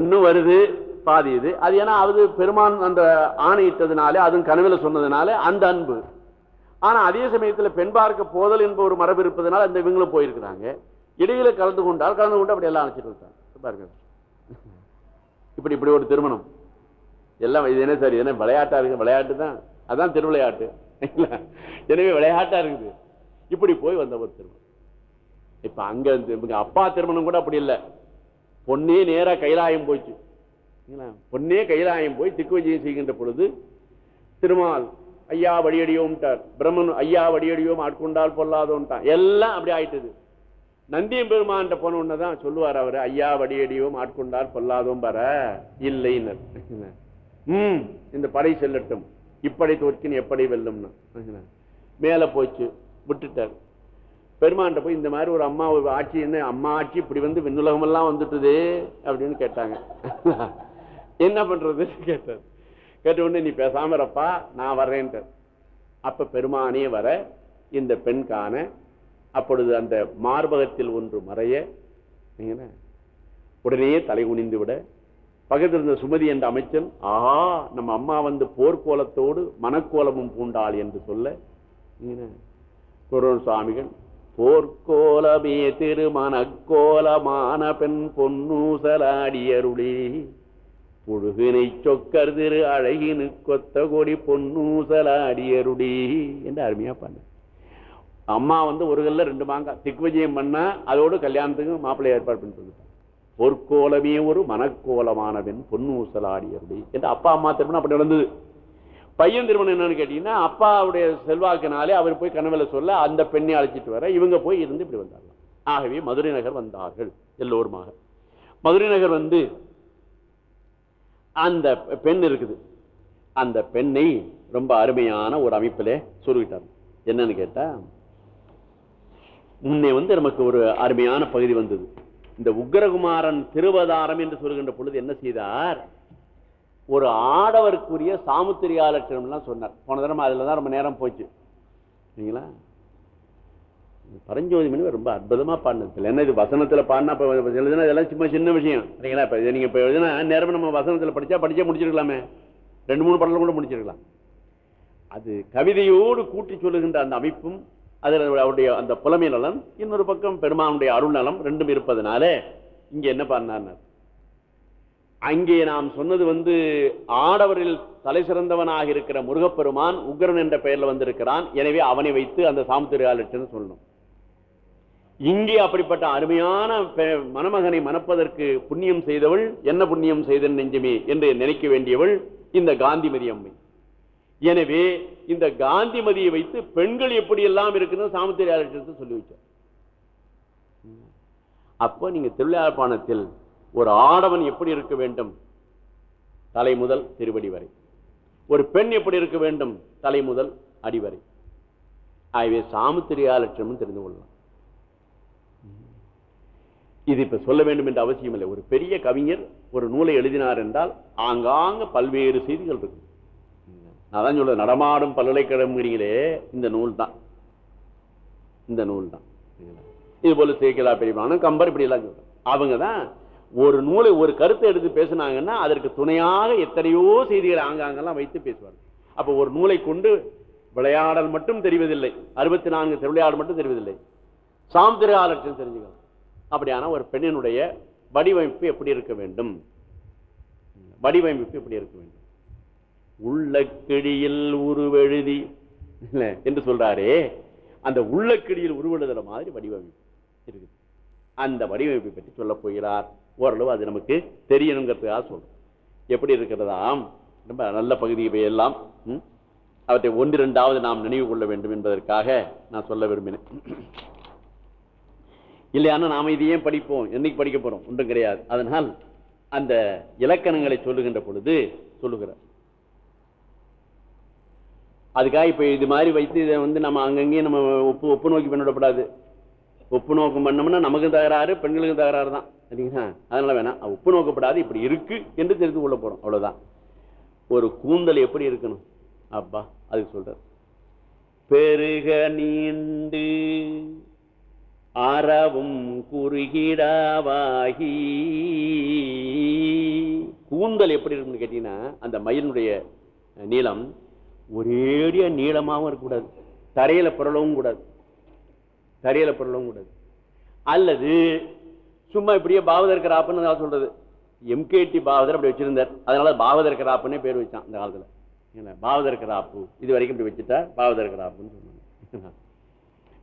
இன்னும் வருது பாதி இது. அது ஏன்னா அது பெருமான் அந்த ஆணையிட்டதுனாலே அதுவும் கனவுல சொன்னதுனால அந்த அன்பு. ஆனா அதே சமயத்தில் பெண் பார்க்க போதல் என்ப ஒரு மரபு இருப்பதனால அந்த இவங்களும் போயிருக்கிறாங்க. இடையில கலந்து கொண்டால் கலந்து கொண்டு அப்படி எல்லாம் அழைச்சிட்டு வந்தாங்க பாருங்க. இப்படி இப்படி ஒரு திருமணம். எல்லாம் இது என்ன சார் என்ன விளையாட்டா இருக்கு? விளையாட்டு தான். அதான் திருவிளையாட்டு. எனவே விளையாட்டா இருக்குது. இப்படி போய் வந்த ஒரு திருமணம். இப்ப அங்க இருந்து இவங்க அப்பா திருமணம் கூட அப்படி இல்லை. பொன்னே நேராக கைலாயம் போச்சு பொன்னே கைலாயம் போய் திக்குவஜயம் செய்கின்ற பொழுது திருமால் ஐயா வடியடியோம்ட்டார். பிரம்மன் ஐயா வடியடியோம் ஆட்கொண்டால் பொல்லாதோன்ட்டான். எல்லாம் அப்படி ஆயிட்டது. நந்தியம் பெருமான்ட்ட போன உடனே தான் சொல்லுவார் அவர் ஐயா வடியடியோம் ஆட்கொண்டால் பொல்லாதோம் பார. இல்லைன்னர். ம் இந்த படை செல்லட்டும். இப்படை தோற்கின் எப்படி வெல்லும்னா. மேலே போச்சு விட்டுட்டார். பெருமான்ட்ட போய் இந்த மாதிரி ஒரு அம்மா ஆட்சி என்ன? அம்மா ஆட்சி இப்படி வந்து விண்ணுலகமெல்லாம் வந்துட்டுது அப்படின்னு கேட்டாங்க. என்ன பண்றது? கேட்டார். கேட்ட உடனே நீ பேசாம இருப்பா நான் வர்றேன்ட்டு. அப்ப பெருமானே வர இந்த பெண் காண அப்பொழுது அந்த மார்பகத்தில் ஒன்று மறைய உடனே தலை குனிந்து விட பக்கத்தில் இருந்த சுமதி என்ற அமைச்சன் ஆஹா நம்ம அம்மா வந்து போர்க்கோலத்தோடு மனக்கோலமும் பூண்டாள் என்று சொல்ல நீங்க குரு சுவாமிகள் போர்க்கோலமே திருமணக்கோலமான பெண் பொன்னூசலாடியருளே. புழுகினை சொக்கர் திரு அழகினு கொத்த கொடி பொன்னூசலாடியருடி என்று அருமையா பண்ண அம்மா வந்து ஒரு கல்ல ரெண்டு மாங்காய் திக்விஜயம் பண்ணா அதோடு கல்யாணத்துக்கு மாப்பிள்ளை ஏற்பாடு பண்ணி சொல்லிட்டான் பொற்கோலமே ஒரு மனக்கோலமானவன் பொன்னூசலாடியருடி என்று அப்பா அம்மா திருமணம் அப்படி நடந்தது. பையன் திருமணம் என்னன்னு கேட்டீங்கன்னா அப்பாவுடைய செல்வாக்கினாலே அவர் போய் கனவில் சொல்ல அந்த பெண்ணை அழைச்சிட்டு வர இவங்க போய் இருந்து இப்படி வந்தார்கள். ஆகவே மதுரை நகர் வந்தார்கள் எல்லோருமாக. மதுரை நகர் வந்து அந்த பெண் இருக்குது. அந்த பெண்ணை ரொம்ப அருமையான ஒரு அமைப்பிலே சொல்லிட்டார் என்னன்னு கேட்டா முன்னே வந்து நமக்கு ஒரு அருமையான பகுதி வந்தது. இந்த உக்ரகுமாரன் திருவதாரம் என்று சொல்கின்ற பொழுது என்ன செய்தார்? ஒரு ஆடவருக்குரிய சாமுத்திரியா சொன்னார். போன தடவை அதில் தான் ரொம்ப நேரம் போச்சு. சரிங்களா? பரஞ்சோதி மணி ரொம்ப அற்புதமாக பாடினது. என்ன இது வசனத்தில் பாடினா இப்போ எழுதுனா இதெல்லாம் சும்மா சின்ன விஷயம். சரிங்களா? இப்போ இதை நீங்கள் இப்போ எழுதுனா நேரம் நம்ம வசனத்தில் படித்தா படித்தே முடிச்சிருக்கலாமே. ரெண்டு மூணு பாடல கூட முடிச்சிருக்கலாம். அது கவிதையோடு கூட்டி சொல்லுகின்ற அந்த அமைப்பும் அதில் அவருடைய அந்த புலமை நலம் இன்னொரு பக்கம் பெருமானுடைய அருள் நலம் ரெண்டும் இருப்பதனால இங்கே என்ன பண்ணார் அங்கே நாம் சொன்னது வந்து ஆடவரில் தலை சிறந்தவனாக இருக்கிற முருகப்பெருமான் உக்ரன் என்ற பெயரில் வந்திருக்கிறான். எனவே அவனை வைத்து அந்த சாமுத்திரியாலட்சன்னு சொல்லணும். இங்கே அப்படிப்பட்ட அருமையான பெ- மணமகனை மணப்பதற்கு புண்ணியம் செய்தவள் என்ன புண்ணியம் செய்த நெஞ்சமே என்று நினைக்க வேண்டியவள் இந்த காந்திமதி அம்மை. எனவே இந்த காந்திமதியை வைத்து பெண்கள் எப்படி எல்லாம் இருக்குன்னு சாமுத்திரியாளர்கிட்ட சொல்லி வச்சார். அப்போ நீங்க திருவிழாப்பாணத்தில் ஒரு ஆடவன் எப்படி இருக்க வேண்டும்? தலை முதல் திருவடி வரை. ஒரு பெண் எப்படி இருக்க வேண்டும்? தலை முதல் அடிவரை ஆகவே சாமுத்திரியா லட்சணம் தெரிந்து கொள்ளலாம். இது இப்ப சொல்ல வேண்டும் என்ற அவசியம் இல்லை. ஒரு பெரிய கவிஞர் ஒரு நூலை எழுதினார் என்றால் ஆங்காங்க பல்வேறு செய்திகள் இருக்கு நான் சொல்ல நடமாடும் பல்கலைக்கழகங்கிறீங்களே இந்த நூல் தான். இந்த நூல் தான். இது போல சேக்கிலா பெரியவான கம்பர் இப்படி எல்லாம் சொல்றாங்க அவங்க தான் ஒரு நூலை ஒரு கருத்தை எடுத்து பேசுனாங்கன்னா அதற்கு துணையாக எத்தனையோ செய்திகளை ஆங்காங்கெல்லாம் வைத்து பேசுவார்கள். அப்போ ஒரு நூலை கொண்டு விளையாடல் மட்டும் தெரிவதில்லை. அறுபத்தி நான்கு திருவிளையாடல் மட்டும் தெரிவதில்லை. சாந்திரியாலட்சம் தெரிஞ்சுக்கலாம். அப்படியான ஒரு பெண்ணினுடைய வடிவமைப்பு எப்படி இருக்க வேண்டும்? வடிவமைப்பு எப்படி இருக்க வேண்டும்? உள்ளக்கிடியில் உருவெழுதி இல்லை என்று சொல்றாரே. அந்த உள்ளக்கிடியில் உருவெழுதுற மாதிரி வடிவமைப்பு இருக்குது. அந்த வடிவமைப்பை பற்றி சொல்லப் போகிறார். ஓரளவு அது நமக்கு தெரியணுங்கிறதுக்காக சொல்லும் எப்படி இருக்கிறதாம் ரொம்ப நல்ல பகுதியை இவையெல்லாம் அவற்றை ஒன்று ரெண்டாவது நாம் நினைவு கொள்ள வேண்டும் என்பதற்காக நான் சொல்ல விரும்பினேன். இல்லையானா நாம இதையே ஏன் படிப்போம்? என்னைக்கு படிக்க போறோம்? ஒன்றும் கிடையாது. அதனால் அந்த இலக்கணங்களை சொல்லுகின்ற பொழுது சொல்லுகிறார். அதுக்காக இப்போ இது மாதிரி வைத்து இதை வந்து நம்ம அங்கங்கேயும் நம்ம ஒப்பு ஒப்பு நோக்கி பண்ணிவிடப்படாது ஒப்பு நோக்கம் பண்ணோம்னா நமக்கும் தகராறு பெண்களுக்கும் தகராறு தான். சரிங்களா? அதனால வேணாம். உப்பு ஒப்பு நோக்கப்படாது இப்படி இருக்கு என்று தெரிந்து கொள்ள போறோம். அவ்வளவுதான். ஒரு கூந்தல் எப்படி இருக்கணும்? அப்பா அதுக்கு சொல்றார். பெருக நீண்டு அறவும் குறுகிடாவாகி. கூந்தல் எப்படி இருக்குன்னு கேட்டீங்கன்னா அந்த மயிலினுடைய நீளம் ஒரேடிய நீளமாகவும் இருக்கக்கூடாது. தரையில புரளவும் கூடாது. தரையில பொருளும் கூடாது. அல்லது சும்மா இப்படியே பாவதர் கிராப்புன்னு நான் சொல்றது. எம்கேடி பாவதர் அப்படி வச்சிருந்தார். அதனால பாவதர் கிராப்புன்னே பேர் வச்சான் அந்த காலத்துல. என்ன பாவதர் கிராப்பு. இது வரைக்கும் இப்படி வச்சுட்டா பாவதர் கிராப்புன்னு சொன்னாங்க.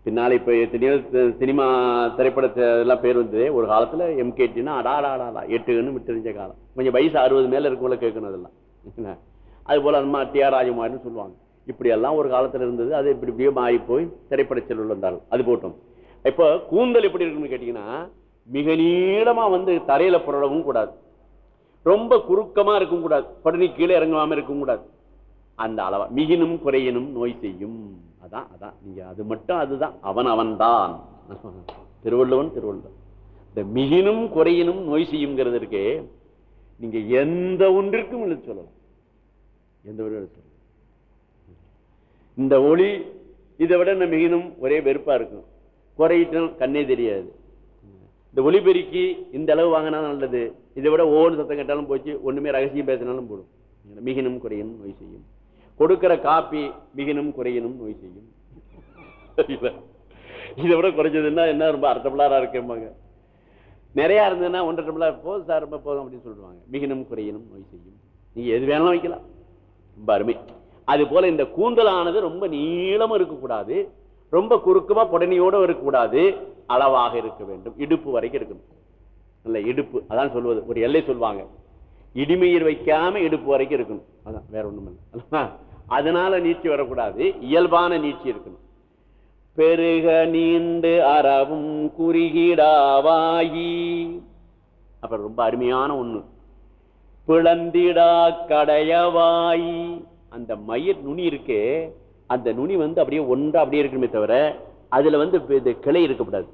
பின்னால இப்ப எத்தனையோ சினிமா திரைப்படத்தை எல்லாம் பேர் வந்து ஒரு காலத்துல எம்கேடினா அடாடாடாடா எட்டுன்னு விட்டுறிஞ்ச காலம். கொஞ்சம் வயசு அறுபது மேல இருக்கவங்கள கேட்கணும் அதெல்லாம். அது போல அம்மா டிஆர் ராஜகுமார்னு சொல்லுவாங்க. இப்படியெல்லாம் ஒரு காலத்தில் இருந்தது. அது இப்படி இப்படியே மாறி போய் திரைப்பட செல்வல் வந்தாலும் அது போட்டோம். இப்போ கூந்தல் எப்படி இருக்குன்னு கேட்டிங்கன்னா மிக நீளமாக வந்து தரையில் புரளவும் கூடாது. ரொம்ப குறுக்கமாக இருக்கும் கூடாது. படுனி கீழே இறங்காமல் இருக்கும் கூடாது. அந்த அளவா. மிகினும் குறையினும் நோய் செய்யும். அதான் அதான். நீங்கள் அது மட்டும் அதுதான். அவன் அவன்தான். திருவள்ளுவன் திருவள்ளுவன் இந்த மிகினும் குறையினும் நோய் செய்யுங்கிறது இருக்கே எந்த ஒன்றிற்கும் இல்லை சொல்லலாம். எந்த ஒரு சொல்லலாம். இந்த ஒளி இதை விட நம்ம மிகினும் ஒரே வெறுப்பாக இருக்கும். குறையிட்டும் கண்ணே தெரியாது. இந்த ஒலிபெருக்கி இந்த அளவு வாங்கினா நல்லது. இதை விட ஓடு சத்தம் கேட்டாலும் போச்சு ஒன்றுமே ரகசியம் பேசினாலும் போடும். மிகினும் குறையினும் நோய் செய்யும். கொடுக்கிற காப்பி மிகினும் குறையினும் நோய் செய்யும். இதை விட குறைஞ்சதுன்னா என்ன ரொம்ப அர்த்தப்படாரா இருக்கேம்பாங்க. நிறையா இருந்ததுன்னா ஒன்றரை டம்ளர் போதும் சார் ரொம்ப போதும் அப்படின்னு சொல்லுவாங்க. மிகினும் குறையினும் நோய் செய்யும். நீங்கள் எது வேணாலும் வைக்கலாம். ரொம்ப அருமை. அது போல இந்த கூந்தலானது ரொம்ப நீளமும் இருக்கக்கூடாது ரொம்ப குறுக்கமா புடனியோட இருக்கக்கூடாது அளவாக இருக்க வேண்டும். இடுப்பு வரைக்கும் இருக்கணும். இல்லை இடுப்பு. அதான் சொல்வது. ஒரு எல்லை சொல்லுவாங்க இடிமையில் வைக்காம இடுப்பு வரைக்கும் இருக்கணும். அதான் வேற ஒண்ணும் இல்லை. அதனால நீச்சி வரக்கூடாது. இயல்பான நீச்சி இருக்கணும். பெருக நீண்டு அறவும் குறுகிடாவாயி அப்புறம் ரொம்ப அருமையான ஒண்ணு. பிளந்திடா கடையவாயி அந்த மயிர் நுனி இருக்கே அந்த நுனி வந்து அப்படியே ஒன்றா அப்படியே இருக்கணுமே தவிர அதுல வந்து இது கிளை இருக்கக்கூடாது.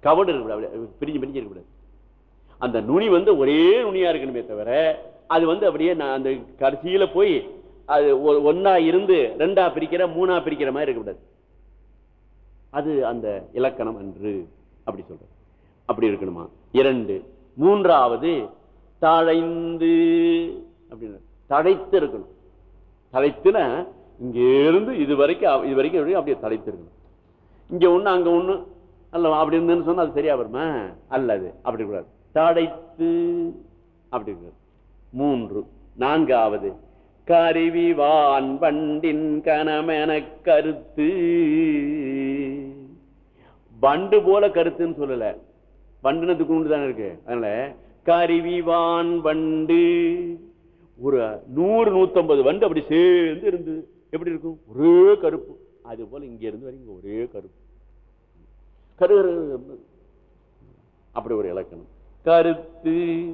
கவடு இருக்கக்கூடாது பிரிஞ்சு பிரிஞ்சு இருக்கக்கூடாது. அந்த நுனி வந்து ஒரே நுனியா இருக்கணுமே தவிர அது வந்து அப்படியே நான் அந்த கடைசியில போய் அது ஒ- இருந்து ரெண்டா பிரிக்கிற மூணா பிரிக்கிற மாதிரி இருக்கக்கூடாது. அது அந்த இலக்கணம் என்று அப்படி சொல்ற அப்படி இருக்கணுமா? இரண்டு. மூன்றாவது தழைந்து அப்படின்னு. தழைத்து இருக்கணும். தழைத்துனா இங்கேருந்து இது வரைக்கும் இது வரைக்கும் அப்படியே தலைத்திருக்கணும். இங்கே ஒன்று அங்கே ஒன்று அல்ல அப்படி இருந்தேன்னு சொன்னால் அது சரியா வருமா? அல்லது அப்படி கூடாது. தடைத்து அப்படி கூடாது மூன்று நான்காவது கருவிவான் பண்டின் கனமென கருத்து. பண்டு போல கருத்துன்னு சொல்லல. வண்டுனதுக்கு உண்டு தானே இருக்கு. அதனால கருவிவான் பண்டு ஒரு நூறு நூற்றம்பது வண்டு அப்படி சேர்ந்து இருந்தது. எப்படி இருக்கும்? ஒரே கருப்பு. அது போல் இங்க இருந்து வரைக்கும் ஒரே கருப்பு. கரு அப்படி ஒரு இலக்கணம். கருத்து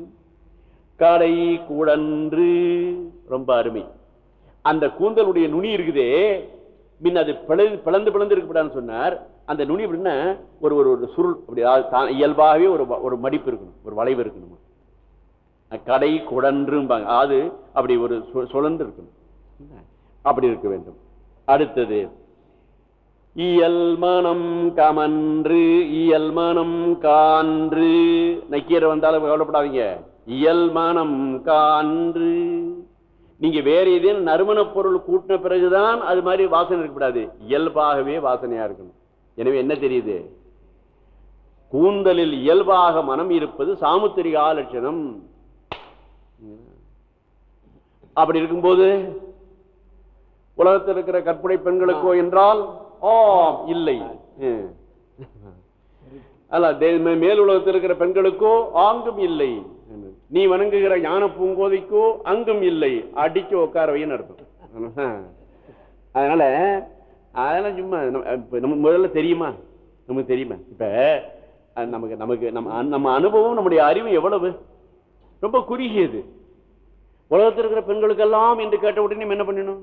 கடை குடன்று. ரொம்ப அருமை. அந்த கூந்தலுடைய நுனி இருக்குதே. மின் அது பிளந்து பிளந்து பிளந்து இருக்கக்கூடாதுன்னு சொன்னார். அந்த நுனி அப்படின்னா ஒரு ஒரு ஒரு சுருள். அப்படி இயல்பாகவே ஒரு ஒரு மடிப்பு இருக்கணும். ஒரு வளைவு இருக்கணுமா? கடை குடன்றும்பாங்க. அது அப்படி ஒரு சு- சுழன்று இருக்கணும் அப்படி இருக்க வேண்டும். அடுத்தது இயல் மனம் கமன்று இயல் மனம் கான்று. நக்கீரை வந்தாலும் கவலைப்படாதீங்க. இயல் மனம் கான்று. நீங்க வேற எதையும் நறுமண பொருள் கூட்டின பிறகுதான் அது மாதிரி வாசனை இருக்கக்கூடாது. இயல்பாகவே வாசனையா இருக்கணும். எனவே என்ன தெரியுது? கூந்தலில் இயல்பாக மனம் இருப்பது சாமுத்திரிகா லட்சணம். அப்படி இருக்கும்போது உலகத்தில் இருக்கிற கற்பனை பெண்களுக்கோ என்றால் ஆம் இல்லை. அல்ல மேல் உலகத்தில் இருக்கிற பெண்களுக்கோ ஆங்கும் இல்லை. நீ வணங்குகிற ஞான பூங்கோதைக்கோ அங்கும் இல்லை. அடிச்சு உட்கார வைன்னு அர்த்தம். அதனால அதெல்லாம் சும்மா நம்ம முதல்ல தெரியுமா? நமக்கு தெரியுமா? இப்ப நமக்கு நமக்கு நம்ம நம்ம அனுபவம் நம்முடைய அறிவு எவ்வளவு? ரொம்ப குறுகியது. உலகத்தில் இருக்கிற பெண்களுக்கெல்லாம் என்று கேட்ட உடனே என்ன பண்ணணும்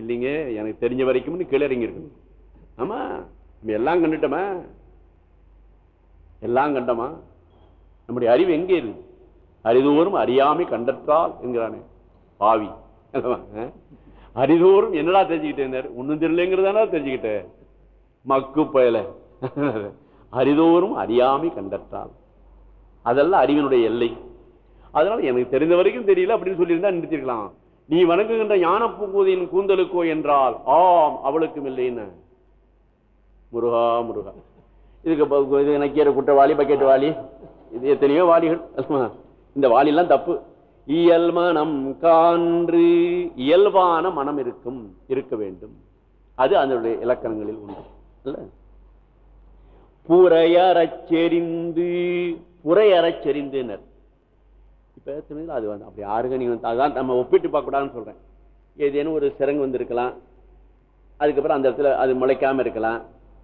இல்லைங்க எனக்கு தெரிஞ்ச வரைக்கும் கீழே இறங்கி இருக்கணும். ஆமா நம்ம எல்லாம் கண்டுட்டோமா? எல்லாம் கண்டமா? நம்முடைய அறிவு எங்கே இருக்கு? அரிதோறும் அறியாமை கண்டற்றால் என்கிறானே. பாவி. அல்லவா? அரிதோறும் என்னடா தெரிஞ்சுக்கிட்டேன் ஒன்றும் தெரியலங்கிறதானா தெரிஞ்சுக்கிட்டேன் மக்கு பயல. அரிதோறும் அறியாமை கண்டற்றால். அதெல்லாம் அறிவினுடைய எல்லை. அதனால எனக்கு தெரிந்த வரைக்கும் தெரியல அப்படின்னு சொல்லியிருந்தா நிறுத்திருக்கலாம். நீ வணங்குகின்ற ஞான பூங்குதியின் கூந்தலுக்கோ என்றால் ஆம் அவளுக்கும் இல்லைன்னு முருகா முருகா. இதுக்கு இது நக்கீர குற்றவாளி பக்கெட் வாளி இது எத்தனையோ வாளிகள். இந்த வாளிலாம் தப்பு. இயல் மனம் கான்று இயல்பான மனம் இருக்கும் இருக்க வேண்டும். அது அதனுடைய இலக்கணங்களில் உண்டு. இல்ல புறையறச் செறிந்து பேசுனதில் அது வந்து அப்படி ஆர்கானிக் வந்து அதான் நம்ம ஒப்பிட்டு பார்க்கக்கூடாதுன்னு சொல்கிறேன் ஏதேனும் ஒரு சிறங்கு வந்திருக்கலாம். அதுக்கப்புறம் அந்த இடத்துல அது முளைக்காம இருக்கலாம்.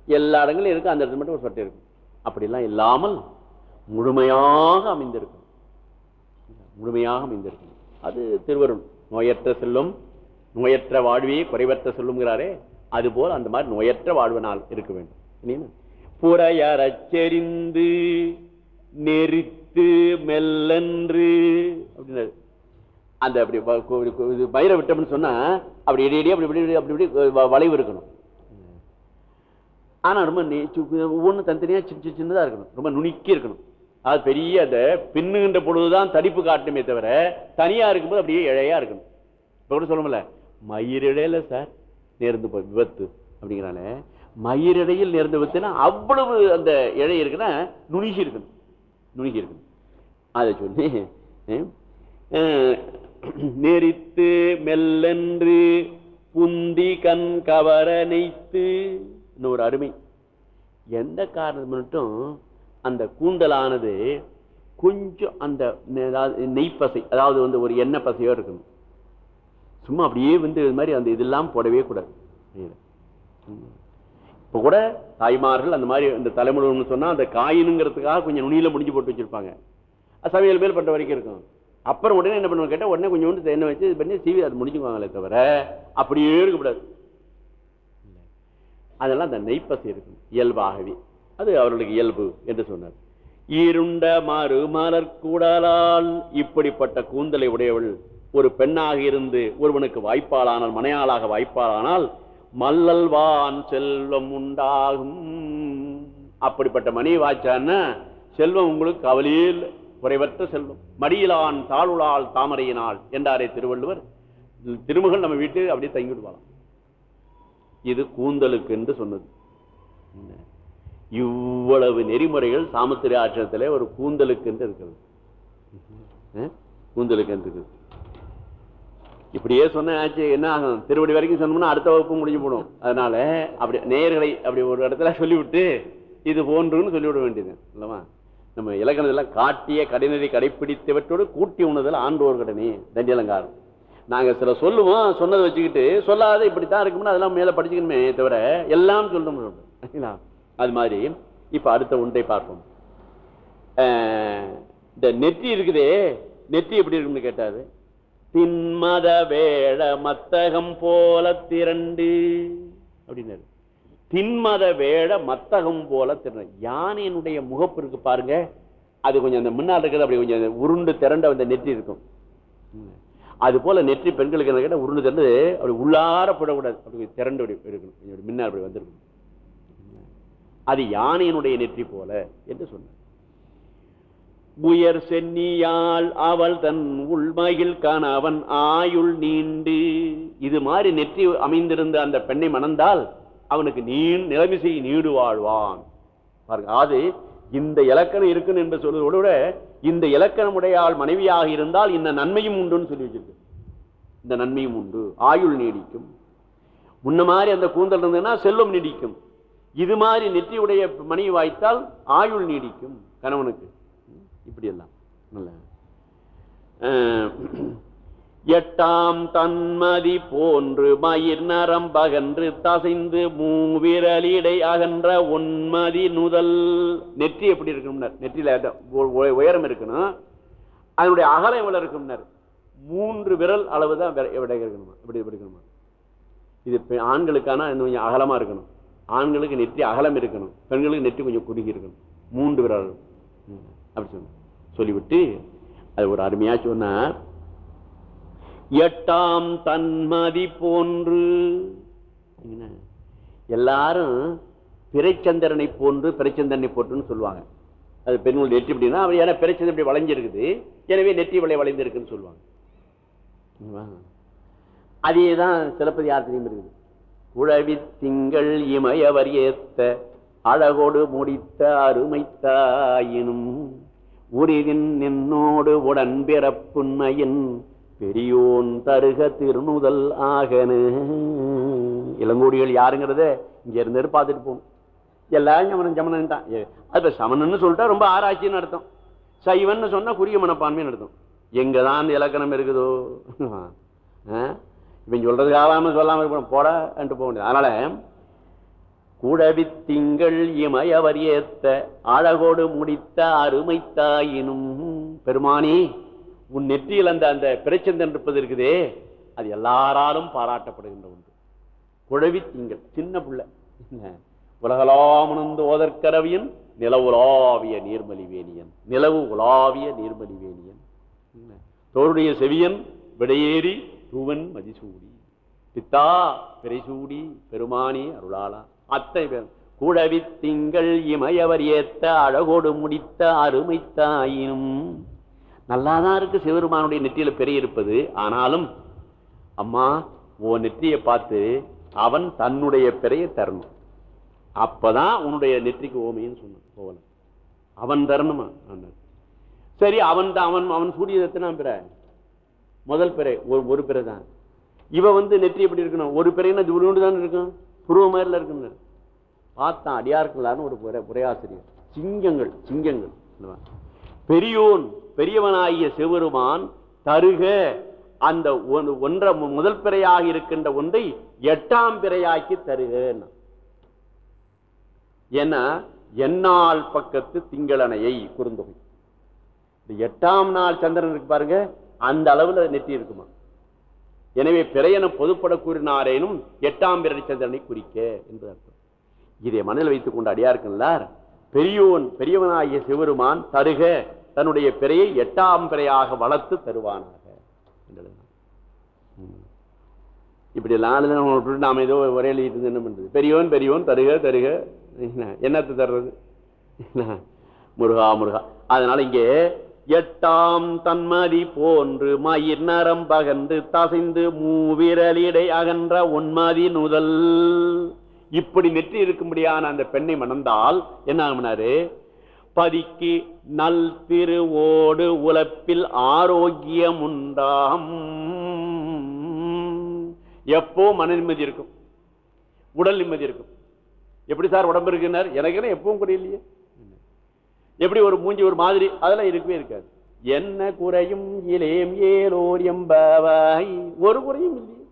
எல்லா இடங்களும் இருக்கும் அந்த இடத்துல மட்டும் ஒரு சொட்டை இருக்கும் அப்படிலாம் இல்லாமல் முழுமையாக அமைந்திருக்கும். முழுமையாக அமைந்திருக்கும். அது திருவருள் நோயற்ற செல்லும் நோயற்ற வாழ்வியை குறைவற்ற சொல்லுங்கிறாரே அதுபோல் அந்த மாதிரி நோயற்ற வாழ்வனால் நாள் இருக்க வேண்டும். புறையறச்செறிந்து நெறி செறிந்து மெல்லன்று. அப்படின்னாரு. அந்த அப்படி இது பயிரை விட்டோம்னு சொன்னா அப்படி இடையடி அப்படி இப்படி அப்படி இப்படி வ- வளைவு இருக்கணும். ஆனா ரொம்ப ஒவ்வொன்றும் தனித்தனியா சின்ன சின்ன சின்னதா இருக்கணும். ரொம்ப நுணுக்கி இருக்கணும். அது பெரிய அந்த பின்னுகின்ற பொழுதுதான் தடிப்பு காட்டணுமே தவிர தனியா இருக்கும்போது அப்படியே இழையா இருக்கணும். இப்போ கூட சொல்லணும்ல மயிரிழையில சார் நேர்ந்து போய் விபத்து. அப்படிங்கிறனால மயிரிழையில் நேர்ந்து விபத்துனா அவ்வளவு அந்த இழை இருக்குன்னா நுணுகி இருக்கணும். நுணுகி அதை சொல்லி நெறித்து மெல்லென்று புந்தி கண் கவர நெய்த்து ஒரு அருமை. எந்த காரணம் மட்டும் அந்த கூந்தலானது கொஞ்சம் அந்த நெய்ப்பசை அதாவது வந்து ஒரு எண்ணெய் பசையோ இருக்கணும் சும்மா அப்படியே வந்து இது மாதிரி அந்த இதெல்லாம் போடவே கூடாது. இப்போ கூட தாய்மார்கள் அந்த மாதிரி இந்த தலைமுறைன்னு சொன்னால் அந்த காயினுங்கிறதுக்காக கொஞ்சம் நுனியில் முடிஞ்சு போட்டு வச்சுருப்பாங்க. சமையல் மேல் பண்ணுற வரைக்கும் இருக்கும். அப்புறம் உடனே என்ன பண்ணுவாங்க கேட்டால் உடனே கொஞ்சோண்டு எண்ணெய் வச்சு இது பண்ணி சீவி அது முடிஞ்சுக்குவாங்களே தவிர அப்படியே இருக்கக்கூடாது. அதெல்லாம் அந்த நெய்ப்பசை இருக்கும் இயல்பாகவே. அது அவர்களுக்கு இயல்பு என்று சொன்னார். ஈருண்ட மாறு மலர் கூடலால் இப்படிப்பட்ட கூந்தலை உடையவள் ஒரு பெண்ணாக இருந்து ஒருவனுக்கு வாய்ப்பாளானால் மனையாளாக வாய்ப்பாளானால் மல்லல்வான் செல்வம் உண்டாகும். அப்படிப்பட்ட மணி வாய்ச்சான்னா செல்வம் உங்களுக்கு கவலையே இல்லை. குறைவற்ற செல்வம். மடியிலான் தாளுளால் தாமரையினால் என்றாரே திருவள்ளுவர். திருமகள் நம்ம வீட்டுக்கு அப்படியே தங்கி இது கூந்தலுக்கு என்று சொன்னது. இவ்வளவு நெறிமுறைகள் சாமத்திரி ஆற்றத்தில் ஒரு கூந்தலுக்கு என்று இருக்கிறது. கூந்தலுக்கு என்று இருக்குது. இப்படியே சொன்ன ஆச்சு என்ன ஆகும்? திருவடி வரைக்கும் சொன்னோம்னா அடுத்த வகுப்பு முடிஞ்சு போடும். அதனால அப்படி நேயர்களை அப்படி ஒரு இடத்துல சொல்லிவிட்டு இது போன்றுன்னு சொல்லிவிட வேண்டியது இல்லவா நம்ம இலக்கணத்தில் காட்டிய கடைநெறி கடைப்பிடித்தவற்றோடு கூட்டி உணர்தல் ஆண்டோர் கடனே தண்டியலங்காரம். நாங்கள் சில சொல்லுவோம் சொன்னதை வச்சுக்கிட்டு சொல்லாத இப்படித்தான் இருக்கும்னு அதெல்லாம் மேலே படிச்சுக்கணுமே தவிர எல்லாம் சொல்ல முடியும் அது மாதிரி இப்போ அடுத்த ஒன்றை பார்ப்போம். இந்த நெற்றி இருக்குதே நெற்றி எப்படி இருக்கும்னு கேட்டாரு? தின்மத வேட மத்தகம் போல திரண்டு. அப்படின்னாரு. தின்மத வேட மத்தகம் போல திரண்டு. யானையினுடைய முகப்பு இருக்கு பாருங்க. அது கொஞ்சம் அந்த முன்னால் இருக்கிறது அப்படி கொஞ்சம் உருண்டு திரண்ட அந்த நெற்றி இருக்கும். அது போல நெற்றி பெண்களுக்கு என்ன கேட்டா உருண்டு திரண்டு அப்படி உள்ளார போடக்கூடாது. அப்படி திரண்டு அப்படி இருக்கணும் முன்னால் அப்படி வந்திருக்கும் அது யானையினுடைய நெற்றி போல என்று சொன்னார். உயர் சென்னியால் அவள் தன் உள்மையில் கணவன் ஆயுள் நீண்டு. இது மாதிரி நெற்றி அமைந்திருந்த அந்த பெண்ணை மணந்தால் அவனுக்கு நீ நிலைமிசை நீடு வாழ்வான். பாருங்க அது இந்த இலக்கணம் இருக்குன்னு என்று சொல்வதோடு விட இந்த இலக்கணம் உடையாள் மனைவியாக இருந்தால் இந்த நன்மையும் உண்டுன்னு சொல்லி வச்சிருக்கு இந்த நன்மையும் உண்டு. ஆயுள் நீடிக்கும். முன்ன மாதிரி அந்த கூந்தல் இருந்ததுன்னா செல்வம் நீடிக்கும். இது மாதிரி நெற்றியுடைய மனைவி வாய்த்தால் ஆயுள் நீடிக்கும் கணவனுக்கு. இப்படி எல்லாம் நல்ல எட்டாம் தன்மதி போன்று மயிர் நரம்பகன்று தசைந்து மூவிரலிடை அகன்ற உன்மதி நுதல். நெற்றி எப்படி இருக்கும்னர் நெற்றியில் உயரம் இருக்கணும். அதனுடைய அகலம் எவ்வளவு இருக்கும்னர் மூன்று விரல் அளவு தான் விட இருக்கணுமா? இப்படி எப்படி இருக்கணுமா? இது ஆண்களுக்கான இன்னும் கொஞ்சம் அகலமா இருக்கணும். ஆண்களுக்கு நெற்றி அகலம் இருக்கணும். பெண்களுக்கு நெற்றி கொஞ்சம் குறுகி இருக்கணும். மூன்று விரல். அப்படி சொன்ன சொல்லிவிட்டு அது ஒரு அருமையா சொன்னார். எட்டாம் தன்மதி போன்று என்ன? எல்லாரும் பிறைச்சந்திரனை போன்று பிறைச்சந்திரனை போன்றுன்னு சொல்லுவாங்க. அது பெண்கள் நெற்றி அப்படின்னா அவர் ஏன்னா பிரச்சனை இப்படி வளைஞ்சிருக்குது. எனவே நெற்றி வளை வளைந்திருக்குன்னு சொல்லுவாங்க. அதே தான் சிலப்பதி ஆத்திரியம் இருக்குது. உழவி திங்கள் இமயவர் ஏத்த அழகோடு முடித்த அருமைத்தாயினும் உரிதின் நின்னோடு உடன் பிறப்புண்மையின் பெரியோன் தருக திருநுதல் ஆகன. இளங்கோடிகள் யாருங்கிறத இங்க இருந்து பார்த்துட்டு போகணும் எல்லாரும் சமணன் சமணன் தான். அது சமணன்னு சொல்லிட்டா ரொம்ப ஆராய்ச்சின்னு அர்த்தம். சைவன்னு சொன்னா குறுகிய மனப்பான்மைன்னு அர்த்தம். எங்க தான் இலக்கணம் இருக்குதோ? ஆ? இவன் சொல்றது ஆகாம சொல்லாம இருப்போம். போட போக முடியாது அதனால குழவித்திங்கள் திங்கள் இமயவர் ஏத்த அழகோடு முடித்த அருமைத்தாயினும் பெருமானி உன் நெற்றியில் அந்த அந்த பிரச்சந்தன் இருப்பது இருக்குதே அது எல்லாராலும் பாராட்டப்படுகின்ற ஒன்று. குழவி திங்கள் சின்ன பிள்ளை. என்ன? உலகலாமணந்து ஓதற்கரவியன் உலாவிய நீர்மலி வேணியன். நிலவு உலாவிய நீர்மலி வேணியன். தோருடைய செவியன் விடையேறி தூவன் மதிசூடி. பித்தா பிறைசூடி பெருமானி அருளாளா. அத்தை பேர் குழவி திங்கள் இமயவர் ஏத்த அழகோடு முடித்த அருமை தாயினும். நல்லாதான் இருக்கு சிவருமானுடைய நெற்றியில பெரிய இருப்பது ஆனாலும் அம்மா உன் நெற்றியை பார்த்து அவன் தன்னுடைய பிறையை தரணும். அப்பதான் உன்னுடைய நெற்றிக்கு ஓமைன்னு சொன்னான் போகல அவன் தரணுமா? சரி அவன் தான் அவன் அவன் சூரிய எத்தனாம் பிற? முதல் பிறை ஒரு ஒரு பிறை தான் இவ வந்து நெற்றி எப்படி இருக்கணும்? ஒரு பிறைன்னா துருண்டு தான் இருக்கும்? புருவ மாதிரில இருக்குன்னு பார்த்தான் அடியார்களான்னு ஒரு புரை சிங்கங்கள் சிங்கங்கள் பெரியோன் பெரியவனாகிய சிவருமான் தருக அந்த ஒன்றை ஒன்ற முதல் பிறையாக இருக்கின்ற ஒன்றை எட்டாம் பிறையாக்கி தருக ஏன்னா எந்நாள் பக்கத்து திங்களனையை குறுந்தொகை. எட்டாம் நாள் சந்திரன் இருக்கு பாருங்க அந்த அளவுல நெற்றி இருக்குமா? எனவே பிறையன பொதுப்பட கூறினாரேனும் எட்டாம் பிறை சந்திரனை குறிக்க என்று அர்த்தம். இதை மனதில் வைத்துக் கொண்டு அடியார்களார் பெரியோன் பெரியவனாகிய சிவருமான் தருக தன்னுடைய பிறையை எட்டாம் பிறையாக வளர்த்து தருவானாக இப்படி எல்லாம் நாம் ஏதோ ஒரே எழுதிட்டு என்ன பண்றது பெரியவன் பெரியவன் தருக தருக. என்னத்தை தர்றது? முருகா முருகா. அதனால இங்கே எட்டாம் தன்மதி போன்று மயிர் நரம் பகந்து தசைந்து மூவிரலிடை அகன்ற உன்மதி நுதல். இப்படி நெற்றி இருக்கும்படியான அந்த பெண்ணை மணந்தால் என்ன ஆகும்னாரு? பதிக்கு நல் திருவோடு உழப்பில் ஆரோக்கியம் உண்டாம். எப்போ மன நிம்மதி இருக்கும்? உடல் நிம்மதி இருக்கும். எப்படி சார் உடம்பு இருக்குன்னார்? எனக்கு எப்பவும் கூட இல்லையே. எப்படி ஒரு மூஞ்சி ஒரு மாதிரி அதெல்லாம் இருக்கவே இருக்காது. என்ன குறையும் இலேம் ஏலோர் எம்பவாய் ஒரு குறையும் இல்லையே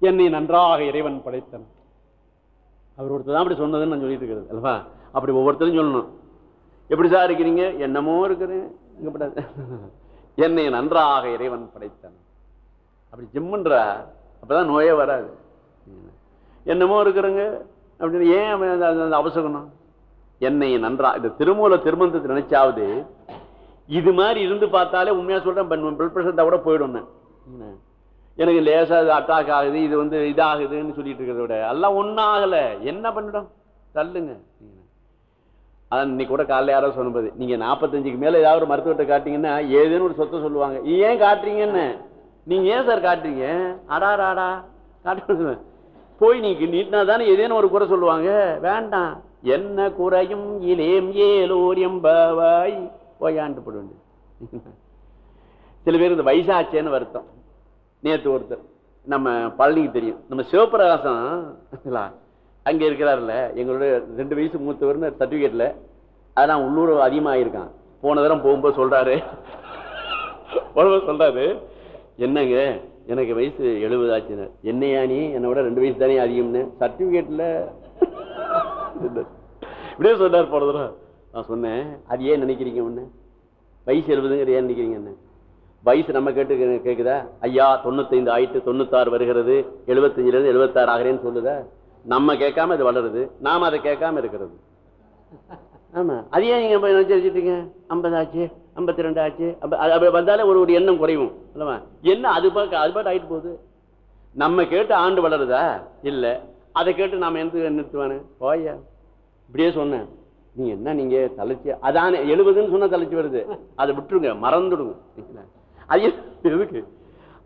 என்னை நன்றாக இறைவன் படைத்தன். அவர் ஒருத்தர் தான் அப்படி சொன்னதுன்னு நான் சொல்லிட்டு இருக்கிறது அல்லவா? அப்படி ஒவ்வொருத்தரும் சொல்லணும். எப்படி சார் இருக்கிறீங்க? என்னமோ இருக்கிறேன். இங்கப்படாது. என்னை நன்றாக இறைவன் படைத்தன். அப்படி ஜிம்முன்றா அப்பதான் நோயே வராது. என்னமோ இருக்கிறங்க. அப்படின்னு ஏன் அந்த- அந்த அவசகணும் என்னை நன்றா இந்த திருமூல திருமந்தத்தை நினைச்சாவது இது மாதிரி இருந்து பார்த்தாலே உண்மையா சொல்றேன் பிளட் ப்ரெஷர் கூட போயிடும் எனக்கு லேசாக அட்டாக் ஆகுது இது வந்து இதாகுதுன்னு சொல்லிட்டு இருக்கிறத விட எல்லாம் ஒன்றும் ஆகலை. என்ன பண்ணிடும்? தள்ளுங்க. அதான் இன்னைக்கு கூட காலைல யாரோ சொன்னது நீங்கள் நாற்பத்தஞ்சுக்கு மேலே ஏதாவது ஒரு மருத்துவத்தை காட்டிங்கன்னா ஏதேன்னு ஒரு சொத்தை சொல்லுவாங்க. ஏன் காட்டுறீங்கன்னு நீங்கள் ஏன் சார் காட்டுறீங்க? அடாடாடா காட்டு போய் நீங்கள் நீட்டினா தானே ஏதேன்னு ஒரு குறை சொல்லுவாங்க. வேண்டாம். என்ன குறையும் இலேம் ஏலூர் எம்பாவாய். போயாண்டு போட வேண்டியது சில பேர் இந்த வயசாச்சேன்னு வருத்தம். நேற்று ஒருத்தர் நம்ம பழனிக்கு தெரியும். நம்ம சிவபிரகாசம் அங்கே இருக்கிறார்ல இருக்கிறாருல்ல எங்களுடைய ரெண்டு வயசு மூத்தவர்னு சர்டிஃபிகேட்டில் அதெல்லாம் உள்ளூர் அதிகமாயிருக்கான். போன தரம் போகும்போது சொல்கிறாரு போகும்போது சொல்கிறாரு என்னங்க எனக்கு வயசு எழுபது ஆச்சுன்னு. என்னையா நீ? என்னை விட ரெண்டு வயசு தானே அதிகம்னு. சர்டிஃபிகேட்டில் இப்படியே சொன்னார் போன தடவை. நான் சொன்னேன் அது ஏன் நினைக்கிறீங்க ஒன்று வயசு எழுபதுங்கிற ஏன் நினைக்கிறீங்க என்ன வயசு நம்ம கேட்டு கே- ஐயா தொண்ணூத்தைந்து ஆயிட்டு தொண்ணூத்தாறு வருகிறது. எழுபத்தஞ்சிலருந்து எழுபத்தாறு ஆகிறேன்னு சொல்லுதா? நம்ம கேட்காம இது வளருது. நாம அதை கேட்காம இருக்கிறது. ஆமாம் அது ஏன் நீங்கள் போய் வச்சுட்டீங்க ஐம்பது ஆச்சு ஐம்பத்தி ரெண்டு ஆச்சு அப்படி அது அப்படி வந்தாலே ஒரு ஒரு எண்ணம் குறையும். அல்லவா என்ன அது பாக்க அது பாட்டு ஆகிட்டு போகுது? நம்ம கேட்டு ஆண்டு வளருதா? இல்லை. அதை கேட்டு நாம் எந்த நிறுத்துவானு? போயா இப்படியே சொன்னேன் நீ என்ன நீங்க தலைச்சி அதானே எழுபதுன்னு சொன்னா தலைச்சி வருது. அதை விட்டுருங்க மறந்துடுங்க. அது எதுக்கு?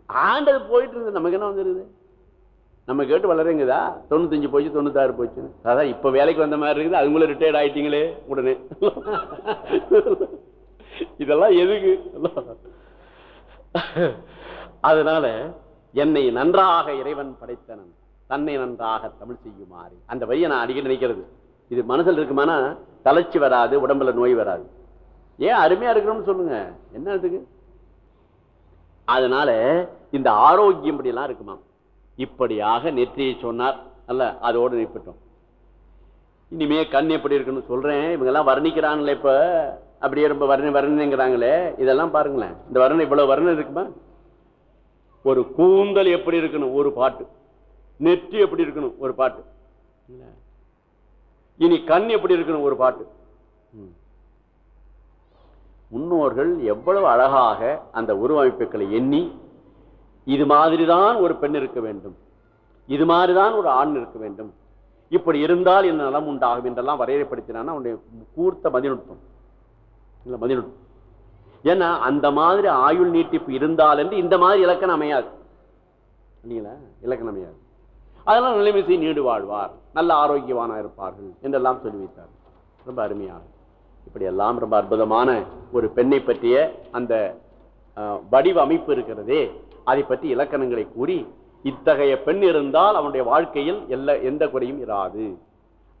ஆண்டது போயிட்டு இருந்தது நமக்கு என்ன வந்துருது? நம்ம கேட்டு வளருங்குதா தொண்ணூத்தஞ்சு போச்சு தொண்ணூத்தாறு போச்சு அதான் இப்போ வேலைக்கு வந்த மாதிரி இருக்குது. அதுங்களும் ரிட்டையர்ட் ஆயிட்டீங்களே உடனே. இதெல்லாம் எதுக்கு? அதனால என்னை நன்றாக இறைவன் படைத்தனன். தன்னை நன்றாக தமிழ் செய்யுமாறு. அந்த வரியை நான் அடிக்கடி நினைக்கிறது. இது மனசில் இருக்குமானா தளர்ச்சி வராது உடம்புல நோய் வராது. ஏன் அருமையா இருக்கணும்னு சொல்லுங்க? என்ன இதுக்கு அதனால இந்த ஆரோக்கியம் இப்படிலாம் இருக்குமா? இப்படியாக நெற்றியை சொன்னார். அல்ல அதோடு நிற்பட்டோம் இனிமே கண் எப்படி இருக்குன்னு சொல்றேன். இவங்கெல்லாம் வர்ணிக்கிறாங்களே இப்ப. அப்படியே ரொம்ப வர்ண வர்ணனைங்கிறாங்களே இதெல்லாம் பாருங்களேன். இந்த வர்ணம் இவ்வளவு வர்ணம் இருக்குமா? ஒரு கூந்தல் எப்படி இருக்கணும் ஒரு பாட்டு. நெற்றி எப்படி இருக்கணும்? ஒரு பாட்டு. இனி கண் எப்படி இருக்கணும்? ஒரு பாட்டு. முன்னோர்கள் எவ்வளவு அழகாக அந்த உருவமைப்புகளை எண்ணி இது மாதிரிதான் ஒரு பெண் இருக்க வேண்டும். இது மாதிரிதான் ஒரு ஆண் இருக்க வேண்டும். இப்படி இருந்தால் என்ன நலம் உண்டாகும் என்றெல்லாம் வரையறைப்படுத்தினான்னா அவனுடைய கூர்த்த மதிநுட்பம். இல்ல மதிநுட்பம். ஏன்னா அந்த மாதிரி ஆயுள் நீட்டிப்பு இருந்தால் என்று இந்த மாதிரி இலக்கணம் அமையாது. இல்லைங்களா இலக்கணம் அமையாது. அதெல்லாம் நிலைமிசை நீடு வாழ்வார். நல்ல ஆரோக்கியமான இருப்பார்கள் என்றெல்லாம் சொல்லி வைத்தார் ரொம்ப அருமையாக இப்படியெல்லாம் ரொம்ப அற்புதமான ஒரு பெண்ணை பற்றிய அந்த வடிவமைப்பு வடிவ அமைப்பு இருக்கிறதே அதை பற்றி இலக்கணங்களை கூறி இத்தகைய பெண் இருந்தால் அவனுடைய வாழ்க்கையில் எல்லா எந்த குறையும் இராது.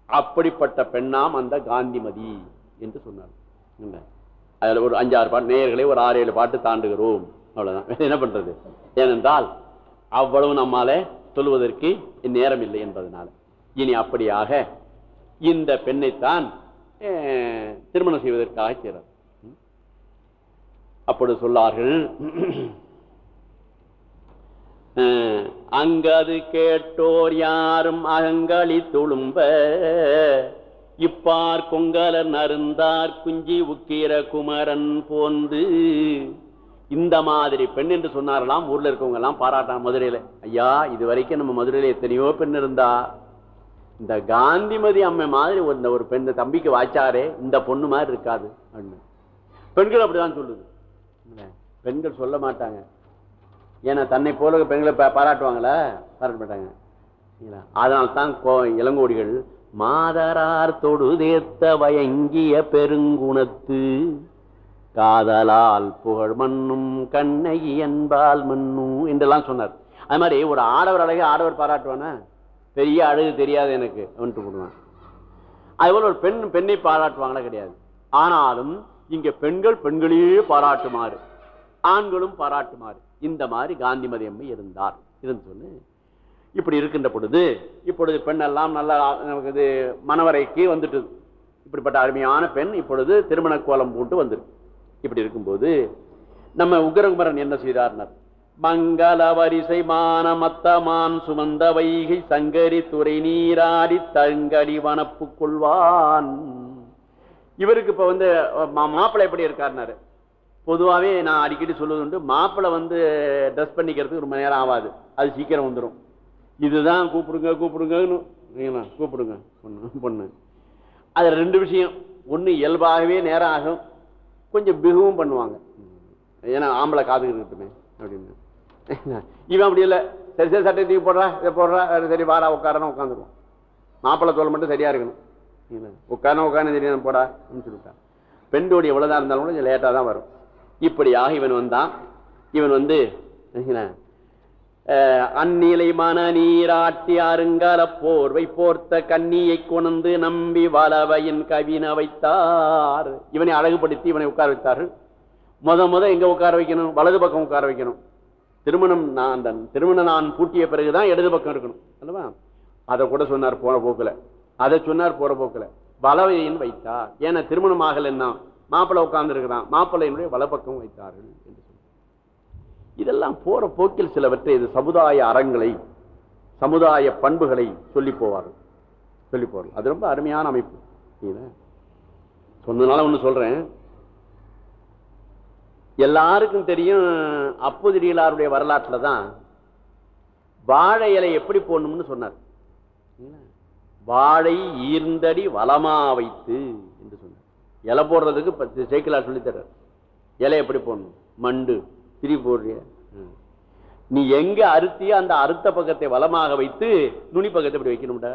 அப்படிப்பட்ட பெண்ணாம் அந்த காந்திமதி என்று சொன்னார். என்ன? ஒரு அஞ்சாறு பாட்டு நேயர்களை ஒரு ஆறு ஏழு பாட்டு தாண்டுகிறோம். அவ்வளோதான் என்ன பண்ணுறது ஏனென்றால் அவ்வளவு நம்மால சொல்வதற்கு நேரம் இல்லை என்பதனால. இனி அப்படியாக இந்த பெண்ணைத்தான் திருமணம் செய்வதற்காக செய்கிறார். அப்படி அப்பொழுது சொல்லார்கள் அங்கது கேட்டோர் யாரும் அகங்களி துளும்ப இப்பார் கொங்கலர் நருந்தார் குஞ்சி உக்கீர குமரன் போந்து இந்த மாதிரி பெண் என்று சொன்னாரெல்லாம் ஊர்ல இருக்கவங்க எல்லாம் பாராட்டான் மதுரையில. ஐயா இது வரைக்கும் நம்ம மதுரையில எத்தனையோ பெண் இருந்தா. இந்த காந்திமதி அம்மை மாதிரி ஒரு இந்த ஒரு பெண் தம்பிக்கு வாச்சாரே இந்த பொண்ணு மாதிரி இருக்காது. அப்படின்னு பெண்கள் அப்படிதான் சொல்லுது. பெண்கள் சொல்ல மாட்டாங்க. ஏன்னா தன்னை போல பெண்களை பா- பாராட்டுவாங்களா? பாராட்ட மாட்டாங்க. அதனால தான் கோ- இளங்கோடிகள் மாதரார் தொடுதேத்த வயங்கிய பெருங்குணத்து காதலால் புகழ் மண்ணும் கண்ணகி என்பால் மண்ணும் என்றெல்லாம் சொன்னார். அது மாதிரி ஒரு ஆடவர் அழகு ஆடவர் பாராட்டுவானா? பெரிய அழகு தெரியாது எனக்கு வந்துட்டு போடுவான். அதுபோல் ஒரு பெண் பெண்ணை பாராட்டுவாங்களா கிடையாது. ஆனாலும் இங்கே பெண்கள் பெண்களையே பாராட்டுமாறு ஆண்களும் பாராட்டுமாறு. இந்த மாதிரி காந்திமதி அம்மை இருந்தார். இருந்து சொல்லு. இப்படி இருக்கின்ற பொழுது இப்பொழுது பெண்ணெல்லாம் நல்லா நமக்கு இது மணவரைக்கு வந்துட்டு இப்படிப்பட்ட அருமையான பெண் இப்பொழுது திருமண கோலம் போட்டு வந்திருக்கு. இப்படி இருக்கும்போது நம்ம உக்ரகுமரன் என்ன செய்தார்னர்? மங்கள வரிசை மானமத்தமான் சுமந்த வைகை சங்கரி துறை நீராடி தங்கடி வனப்பு கொள்வான். இவருக்கு இப்போ வந்து மா- மாப்பிள்ளை எப்படி இருக்காருனாரு? பொதுவாகவே நான் அடிக்கடி சொல்வது உண்டு மாப்பிள்ளை வந்து ட்ரெஸ் பண்ணிக்கிறதுக்கு ரொம்ப நேரம் ஆகாது அது சீக்கிரம் வந்துடும் இதுதான் கூப்பிடுங்க கூப்பிடுங்கன்னு. சரிங்களா? கூப்பிடுங்க பொண்ணு பொண்ணு. அது ரெண்டு விஷயம். ஒன்று இயல்பாகவே நேரம் ஆகும். கொஞ்சம் பிகவும் பண்ணுவாங்க. ஏன்னா ஆம்பளை காது இருக்கட்டுமே அப்படின்னு. இவன் அப்படி இல்லை. சரி சரி சட்டை தூக்கி போடுறா இதை போடுறா சரி வாடா உட்காரனா உட்காந்துருவோம் மாப்பிள்ளை தோல் மட்டும் சரியாக இருக்கணும். சரிங்களா? உட்காரணும் உட்காந்து தெரியும் போடா அப்படின்னு சொல்லிவிட்டான் பெண்டோடி எவ்வளோதான் இருந்தாலும் கொஞ்சம் லேட்டாக தான் வரும். இப்படியாக இவன் வந்தான். இவன் வந்து அந்நிலைமான அந்நிலை நீராட்டி அருங்கால போர்வை போர்த்த கண்ணியை கொணந்து நம்பி வளவையின் கவின வைத்தார். இவனை அழகுபடுத்தி இவனை உட்கார வைத்தார்கள். முத முத எங்க உட்கார வைக்கணும்? வலது பக்கம் உட்கார வைக்கணும். திருமணம் நான் அந்த திருமணம் நான் பூட்டிய பிறகுதான் இடது பக்கம் இருக்கணும். அல்லவா? அதை கூட சொன்னார் போன போக்குல. அதை சொன்னார் போற போக்குல. வலவையின் வைத்தார். ஏன்னா திருமணம் ஆகலைன்னா மாப்பிள்ளை உட்கார்ந்து இருக்கிறான் மாப்பிள்ளையினுடைய வலப்பக்கம் வைத்தார்கள் என்று இதெல்லாம் போற போக்கில் சிலவற்றை இது சமுதாய அறங்களை சமுதாய பண்புகளை சொல்லி போவார்கள். சொல்லி போவார்கள். அது ரொம்ப அருமையான அமைப்பு. சொன்னதுனால ஒன்று சொல்றேன். எல்லாருக்கும் தெரியும் அப்போதிரிகளாருடைய வரலாற்றில் தான் வாழை இலை எப்படி போடணும்னு சொன்னார். வாழை ஈர்ந்தடி வளமாக வைத்து என்று சொன்னார். இலை போடுறதுக்கு பத்து சைக்கிளா சொல்லித்தர்றார் இலை எப்படி போடணும்? மண்டு. திரி போடுறிய. நீ எங்க அறுத்தியோ அந்த அறுத்த பக்கத்தை வலமாக வைத்து நுனி பக்கத்தை இப்படி வைக்கணும்டா.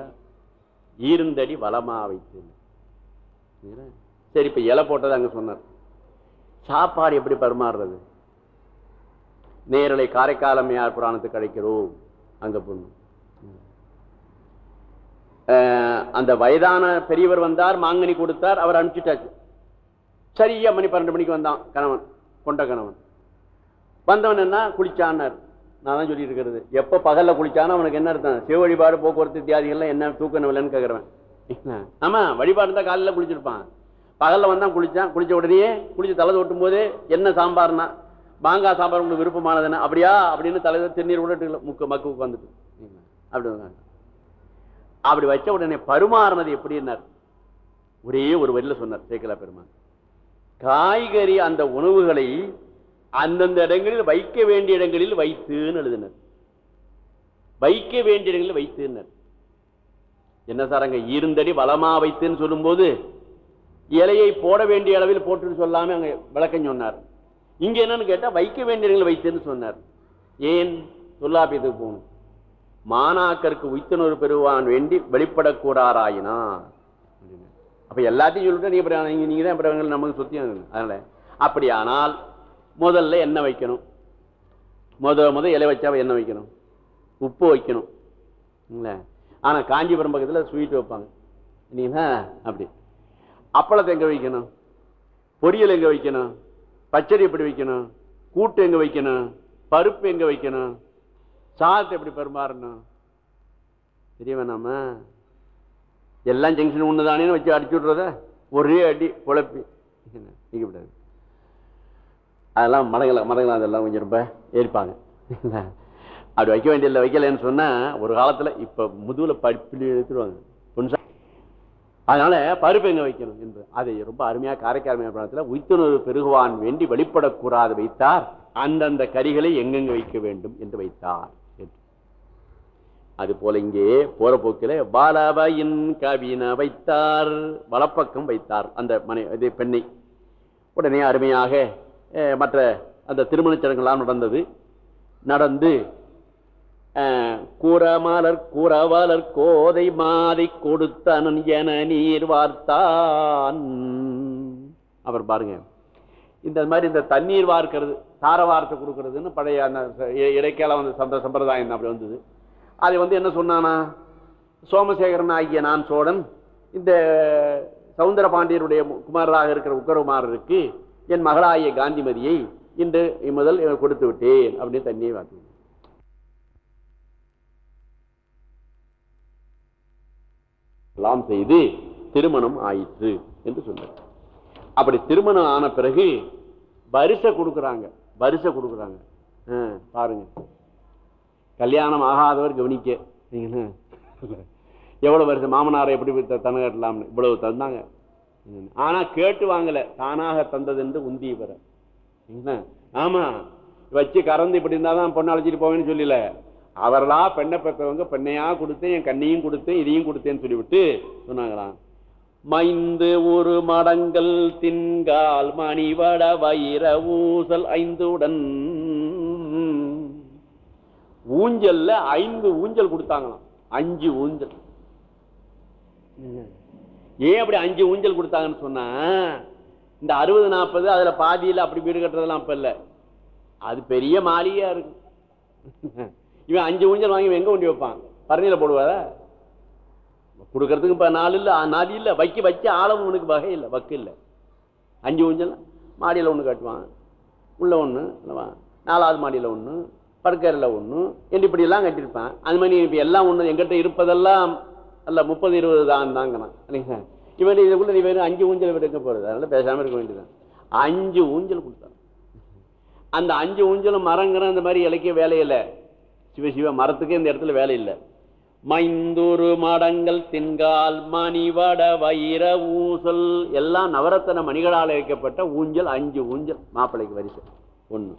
ஈருந்தடி வலமா வைத்து? சரி இப்ப இலை போட்டது அங்க சொன்னார். சாப்பாடு எப்படி பரிமாறுறது? நேரலை காரைக்காலமையார் புராணத்துக்கு அழைக்கிறோம்? அங்க பொண்ணு அந்த வயதான பெரியவர் வந்தார் மாங்கனி கொடுத்தார் அவர் அனுப்பிச்சிட்டாச்சு. சரியா மணி பன்னெண்டு மணிக்கு வந்தான் கணவன் கொண்ட கணவன். வந்தவன் என்ன குளிச்சான்னார். நான் தான் சொல்லிட்டு இருக்கிறது எப்போ பகல்ல குளிச்சானோ அவனுக்கு என்ன அர்த்தம்? சிவ வழிபாடு போக்குவரத்து இத்தியாதிகள்லாம் என்ன தூக்கம் இல்லைன்னு கேட்குறவன் ஆமா வழிபாடு இருந்தா காலையில குளிச்சிருப்பான். பகல்ல வந்தான் குளிச்சான் குளிச்ச உடனே குளிச்சு தலை தொட்டும் போது என்ன சாம்பார்னா மாங்காய் சாம்பார் உங்களுக்கு விருப்பமானதுன்னு அப்படியா? அப்படின்னு தலைவர் திருநீர் விட்டு முக்கு மக்கு உட்காந்துட்டு அப்படி. அப்படி வச்ச உடனே பருமாறினது எப்படின்னார்? ஒரே ஒரு வரியில சொன்னார் சேக்கலா பெருமான். காய்கறி அந்த உணவுகளை அந்தந்த இடங்களில் வைக்க வேண்டிய இடங்களில் வைத்துன்னு எழுதினர். வைக்க வேண்டிய இடங்களில் வைத்துனர் என்ன சார் அங்க இருந்தடி வளமா வைத்துன்னு சொல்லும்போது இலையை போட வேண்டிய அளவில் போட்டுன்னு சொல்லாம அங்க விளக்கம் சொன்னார். இங்க என்னன்னு கேட்டா வைக்க வேண்டிய இடங்களில் வைத்துன்னு சொன்னார். ஏன்? தொல்லாபியத்துக்கு போகணும். மாணாக்கருக்கு உய்த்தனொரு பெறுவான் வேண்டி வெளிப்படக்கூடாராயினா அப்படின்னு. அப்ப எல்லாத்தையும் சொல்லிட்டு நீங்க அப்புறம் நீங்க தான் அப்புறம் நமக்கு சுத்தியம் அதனால அப்படியானால் முதல்ல எண்ணெய் வைக்கணும்? முத முத இலை வச்சா எண்ணெய் வைக்கணும்? உப்பு வைக்கணும். இல்லை? ஆனால் காஞ்சிபுரம் பக்கத்தில் ஸ்வீட் வைப்பாங்க. இல்லைங்களா அப்படி. அப்பளத்தை எங்கே வைக்கணும்? பொரியல் எங்கே வைக்கணும்? பச்சடி எப்படி வைக்கணும்? கூட்டு எங்கே வைக்கணும்? பருப்பு எங்கே வைக்கணும்? சாதத்தை எப்படி பரிமாறணும்? தெரிய வேணாமா எல்லாம் ஜங்ஷன் ஒண்ணுதானேன்னு வச்சு அடிச்சு விட்றத? ஒரே அடி குழப்பி. நீக்க விடாது அதெல்லாம் மடங்கலாம் மடங்கலாம் அதெல்லாம் கொஞ்சம் ரொம்ப ஏறிப்பாங்க. அப்படி வைக்க வேண்டியதில்லை வைக்கலைன்னு சொன்னால் ஒரு காலத்தில் இப்போ முதுகில் பருப்பில் எடுத்துருவாங்க புன்சா அதனால் பருப்பு எங்கே வைக்கணும் என்று. அதை ரொம்ப அருமையாக காரைக்காரமையான பிராணத்தில் உய்த்துணர்வு பெருகுவான் வேண்டி வெளிப்படக்கூடாது வைத்தார். அந்தந்த கரிகளை எங்கெங்கே வைக்க வேண்டும் என்று வைத்தார். என்று. அது போல இங்கே போற போக்கில பாலவையின் கவின வைத்தார். வலப்பக்கம் வைத்தார் அந்த மனை இது பெண்ணை. உடனே அருமையாக மற்ற அந்த திருமணச்சடங்குலாம் நடந்தது. நடந்து கூறமாலர் கூறவாளர் கோதை மாதை கொடுத்தனன் என நீர் வார்த்தான். அவர் பாருங்க இந்த மாதிரி இந்த தண்ணீர் வார்க்கிறது தார வார்த்தை கொடுக்கறதுன்னு பழைய அந்த இடைக்கால வந்து சந்த சம்பிரதாயம் அப்படி வந்தது. அதை வந்து என்ன சொன்னானா சோமசேகரன் ஆகிய நான் சோழன் இந்த சவுந்தர பாண்டியருடைய குமாரராக இருக்கிற உக்கரகுமாரருக்கு என் மகளாகிய காந்திமதியை இன்று முதல் கொடுத்து விட்டேன் அப்படின்னு தண்ணியை வார்த்தை எல்லாம் செய்து திருமணம் ஆயிற்று என்று சொன்னார். அப்படி திருமணம் ஆன பிறகு வரிசை கொடுக்குறாங்க. வரிசை கொடுக்குறாங்க. ஆ, பாருங்க. கல்யாணம் ஆகாதவர் கவனிக்க. சரிங்களா? எவ்வளவு வருஷம் மாமனாரை எப்படி த- தன கட்டலாம்னு இவ்வளவு தந்தாங்க. ஆனா கேட்டு வாங்கல. தானாக தந்தது என்று உந்தி பெற ஆமா. வச்சு கறந்து இப்படி இருந்தாதான் பொண்ணு அழைச்சிட்டு போவேன்னு சொல்லல. அவர்களா பெண்ணை பெற்றவங்க பெண்ணையா கொடுத்தேன் என் கண்ணையும் கொடுத்தேன் இதையும் கொடுத்தேன்னு சொல்லிவிட்டு சொன்னாங்களாம். மைந்து ஒரு மடங்கள் தின்கால் மணிவட வைர ஊசல் ஐந்துடன். ஊஞ்சல்ல ஐந்து ஊஞ்சல் கொடுத்தாங்களாம். அஞ்சு ஊஞ்சல். ஏன் அப்படி அஞ்சு ஊஞ்சல் கொடுத்தாங்கன்னு சொன்னா இந்த அறுபது நாற்பது அதுல பாதியில் அப்படி வீடு கட்டுறதெல்லாம் அப்ப இல்லை. அது பெரிய மாளிகையா இருக்கு. இவன் அஞ்சு ஊஞ்சல் வாங்கி இவன் எங்க கொண்டு வைப்பான்? பரணியில போடுவாரா? கொடுக்கறதுக்கு இப்போ நாலு இல்லை நாதி இல்லை வைக்க வச்ச ஆழம் உனக்கு வகை இல்லை வக்கு இல்லை. அஞ்சு ஊஞ்சல் மாடியில் ஒன்று கட்டுவான். உள்ளே ஒன்று நாலாவது மாடியில் ஒன்று படுக்கறையில் ஒன்று என்று இப்படியெல்லாம் கட்டியிருப்பான். அது மாதிரி இப்போ எல்லாம் ஒன்று எங்கிட்ட இருப்பதெல்லாம் அல்ல முப்பது இருபது தான் தாங்கண்ணா இவன் இதுக்குள்ள நீ வெறும் அஞ்சு ஊஞ்சல் விட்டு எங்க போறது. அதனால பேசாம இருக்க வேண்டியதுதான். அஞ்சு ஊஞ்சல் கொடுத்தான். அந்த அஞ்சு ஊஞ்சலும் மரங்கிற அந்த மாதிரி இலக்கிய வேலை இல்லை. சிவ சிவ மரத்துக்கே இந்த இடத்துல வேலை இல்லை. மைந்தூரு மடங்கள் தின்கால் மணிவட வைர ஊசல் எல்லாம் நவரத்தன மணிகளால் வைக்கப்பட்ட ஊஞ்சல் அஞ்சு ஊஞ்சல். மாப்பிள்ளைக்கு வரிசை. ஒன்று